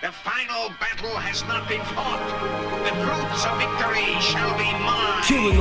The final battle has not been fought. The fruits of victory shall be mine.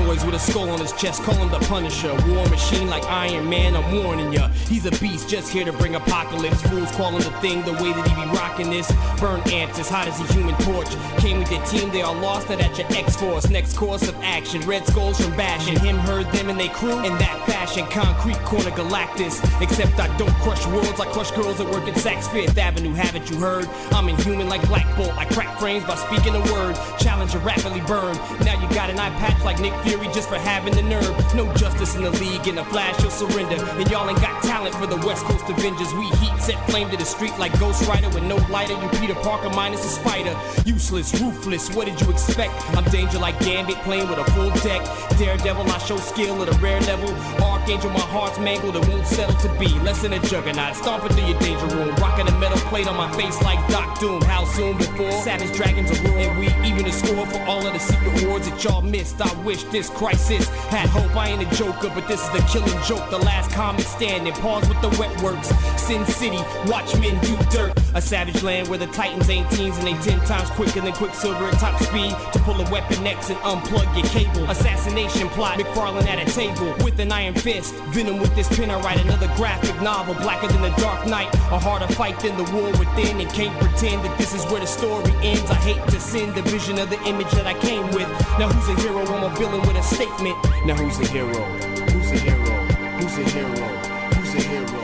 Noise with a skull on his chest, call him the Punisher. War machine like Iron Man, I'm warning ya. He's a beast, just here to bring apocalypse. Fools calling the thing the way that he be rocking this. Burn ants as hot as a human torch. Came with their team, they are lost, that your X-Force. Next course of action, red skulls from bashing. Him heard them and they crew in that fashion. Concrete corner Galactus. Except I don't crush worlds, I crush girls that work at Saks Fifth Avenue. Haven't you heard? I'm inhuman like Black Bolt. I crack frames by speaking a word. Challenger rapidly burn. Now you got an eye patch like Nick Fury just for having the nerve. No justice in the league. In a flash, you'll surrender. And y'all ain't got talent for the West Coast Avengers. We heat set flame to the street like Ghost Rider with no lighter. You Peter Parker minus a spider. Useless, ruthless. What did you expect? I'm danger like Gambit playing with a full deck. Daredevil, I show skill at a rare level. Archangel, my heart's mangled and won't settle to be. Less than a juggernaut. Stomping through your danger room. Rocking a metal plate on my face like Doc Doom. How soon before? Savage dragons are rule. And we even a score for all of the Secret Wars that y'all missed. I wish this crisis had hope. I ain't a joker, but this is the killing joke. The last comic standing. Pause with the wet works. Sin City, watchmen do dirt. A savage land where the titans ain't teens and they ten times quicker than Quicksilver at top speed. To pull a weapon X and unplug your cable. Assassination plot, McFarlane at a table with an iron fist. Venom with this pen, I write another graphic novel, blacker than the Dark Knight. A harder fight than the war within, and can't pretend that this is where the story ends. I hate to send the vision of the image that I came with. Now who's a hero? I'm a villain with a statement. Now who's a hero? Who's a hero? Who's a hero? Who's a hero?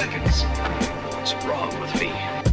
seconds. What's wrong with me?